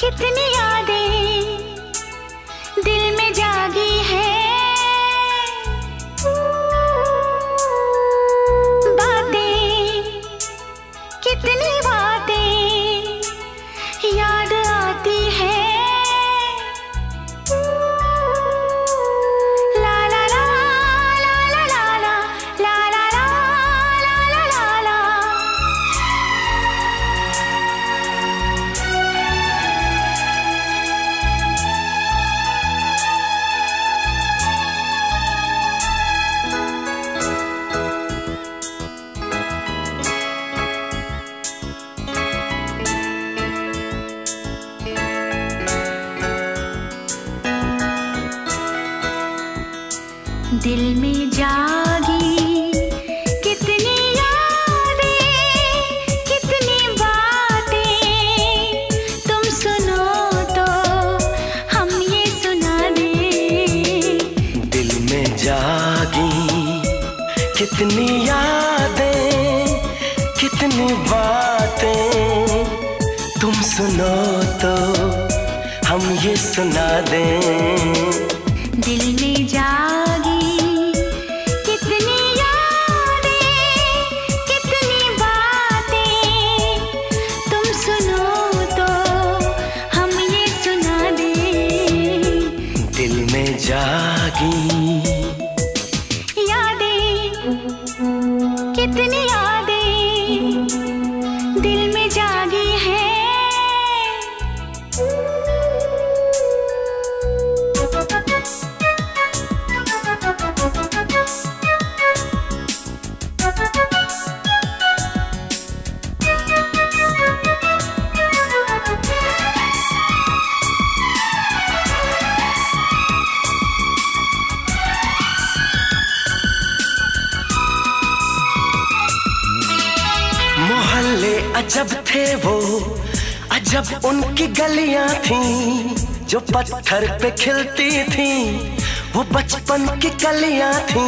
कितनी यादें दिल में जागी। कितनी यादें कितनी बातें। तुम सुनो तो हम ये सुना दे। दिल में जागी कितनी यादें कितनी बातें। तुम सुनो तो हम ये सुना दें। दिल में जागी अजब थे वो, अजब उनकी गलियाँ थी, जो पत्थर पे खिलती थी, वो बचपन की कलियाँ थी।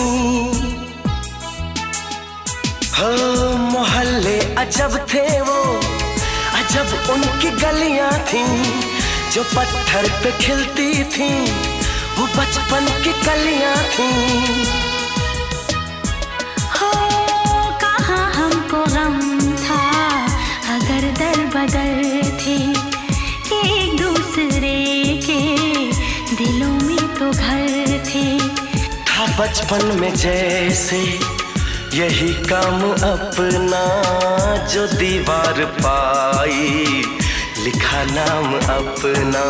हो, मोहल्ले अजब थे वो, अजब उनकी गलियाँ थी, जो पत्थर पे खिलती थी, वो बचपन की कलियाँ थी। बचपन में जैसे यही काम अपना जो दीवार पाई लिखा नाम अपना।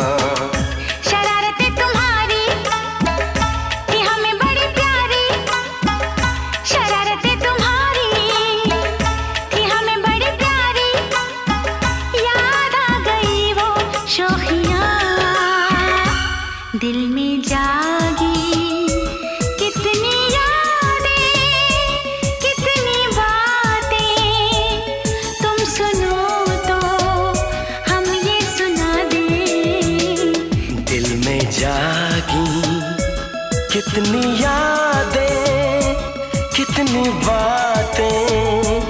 कितनी यादें कितनी बातें।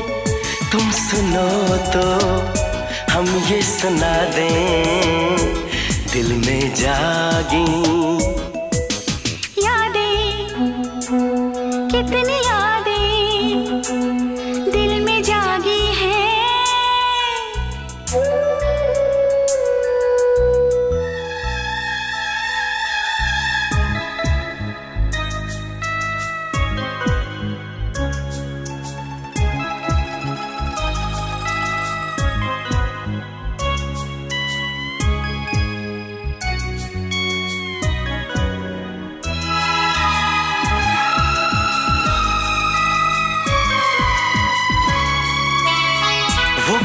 तुम सुनो तो हम ये सुना दें दिल में जागी।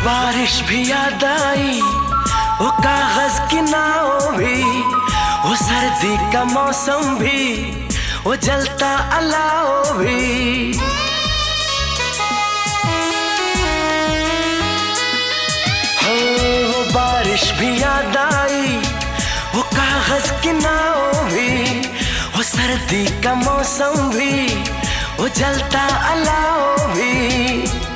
बारिश भी याद आई, वो कागज़ की नाव भी, वो सर्दी का मौसम भी, वो जलता अलाव भी। हो वो बारिश भी याद आई, वो कागज़ की नाव भी, वो सर्दी का मौसम भी, वो जलता अलाव भी।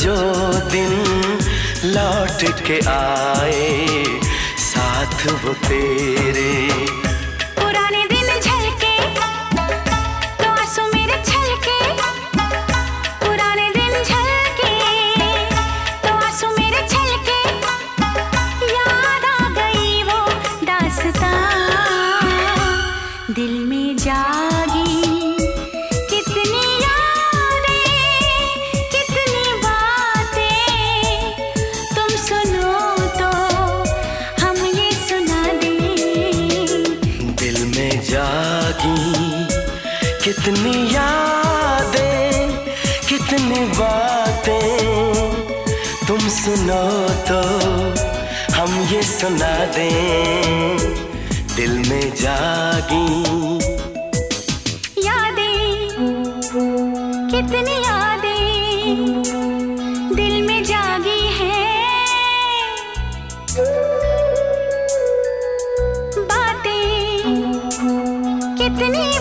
जो दिन लौट के आए साथ वो तेरे कितनी यादें, कितनी बातें तुम सुनो तो हम ये सुना दें। दिल में जागी। यादें, कितनी यादें दिल में जागी हैं। बातें कितनी